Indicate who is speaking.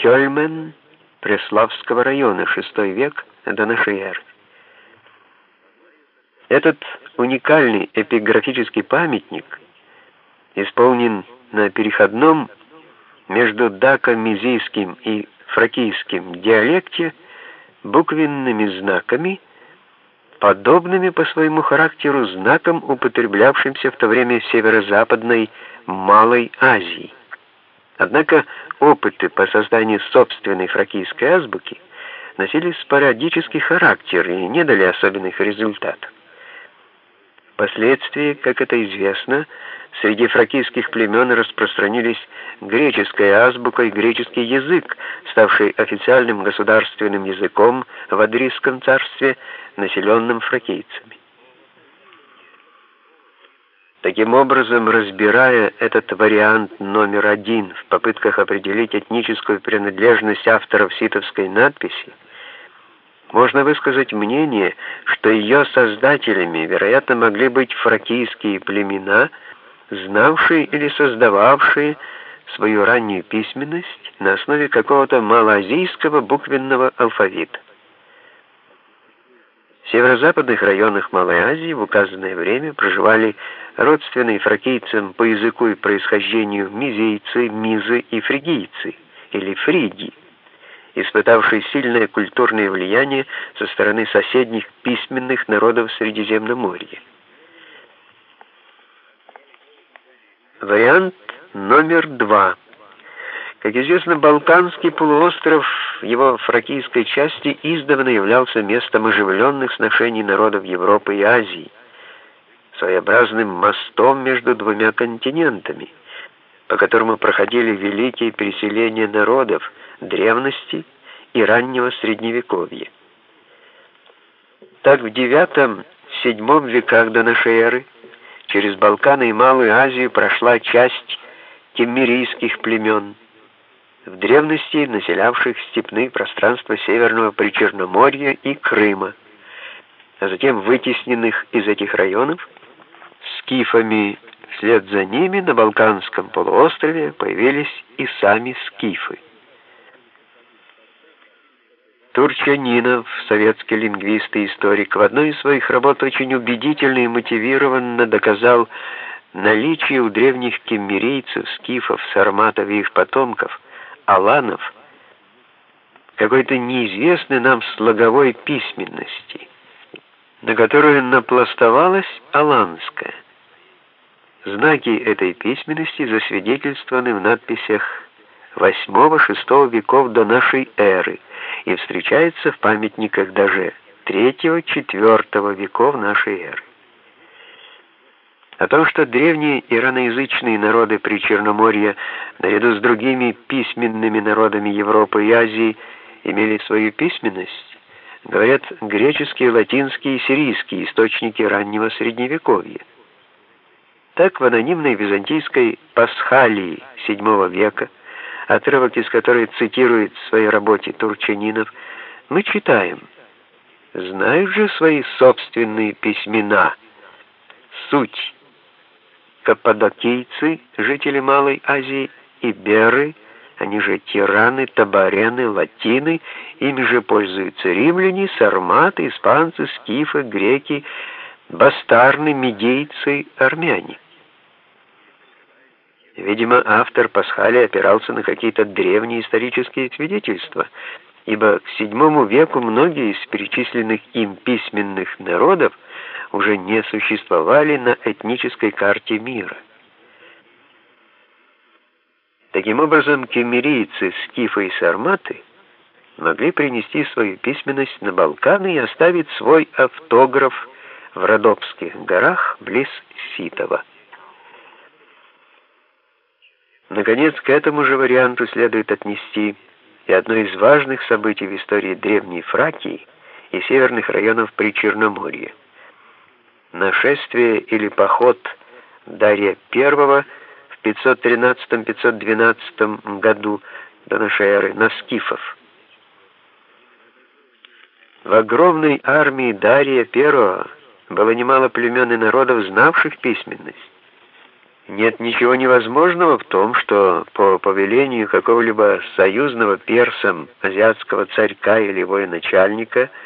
Speaker 1: Кёльмен Преславского района, VI век до нашей эры. Этот уникальный эпиграфический памятник исполнен на переходном между дако-мизийским и фракийским диалекте буквенными знаками, подобными по своему характеру знакам, употреблявшимся в то время северо-западной Малой Азии. Однако опыты по созданию собственной фракийской азбуки носили спорадический характер и не дали особенных результатов. Впоследствии, как это известно, среди фракийских племен распространились греческая азбука и греческий язык, ставший официальным государственным языком в Адрийском царстве, населенном фракийцами. Таким образом, разбирая этот вариант номер один в попытках определить этническую принадлежность авторов ситовской надписи, можно высказать мнение, что ее создателями, вероятно, могли быть фракийские племена, знавшие или создававшие свою раннюю письменность на основе какого-то малоазийского буквенного алфавита. Северо-западных районах Малой Азии в указанное время проживали родственные фракийцам по языку и происхождению мизейцы, мизы и фригийцы, или фриги, испытавшие сильное культурное влияние со стороны соседних письменных народов Средиземноморья. Вариант номер два. Как известно, Балканский полуостров его фракийской части издавна являлся местом оживленных сношений народов Европы и Азии, своеобразным мостом между двумя континентами, по которому проходили великие переселения народов древности и раннего Средневековья. Так в IX-VII веках до нашей эры через Балканы и Малую Азию прошла часть кеммерийских племен, в древности населявших степные пространства Северного Причерноморья и Крыма, а затем вытесненных из этих районов скифами. Вслед за ними на Балканском полуострове появились и сами скифы. Турчанинов, советский лингвист и историк, в одной из своих работ очень убедительно и мотивированно доказал наличие у древних кеммерийцев, скифов, сарматов и их потомков, аланов, какой-то неизвестной нам слоговой письменности, на которую напластовалась аланская. Знаки этой письменности засвидетельствованы в надписях VIII-VI веков до нашей эры и встречаются в памятниках даже III-IV веков нашей эры. О том, что древние ираноязычные народы Причерноморья, наряду с другими письменными народами Европы и Азии, имели свою письменность, говорят греческие, латинские и сирийские источники раннего Средневековья. Так в анонимной византийской Пасхалии VII века, отрывок из которой цитирует в своей работе Турчанинов, мы читаем «Знают же свои собственные письмена, суть каппадокийцы, жители Малой Азии, и беры, они же тираны, табарены, латины, ими же пользуются римляне, сарматы, испанцы, скифы, греки, бастарны, медийцы, армяне». Видимо, автор Пасхали опирался на какие-то древние исторические свидетельства, ибо к VII веку многие из перечисленных им письменных народов уже не существовали на этнической карте мира. Таким образом, кемерийцы, скифы и сарматы могли принести свою письменность на Балканы и оставить свой автограф в Родопских горах близ Ситова. Наконец, к этому же варианту следует отнести и одно из важных событий в истории Древней Фракии и северных районов Причерноморья. Нашествие или поход Дария I в 513-512 году до нашей эры на скифов. В огромной армии Дария I было немало племен и народов, знавших письменность Нет ничего невозможного в том, что по повелению какого-либо союзного персам азиатского царька или военачальника –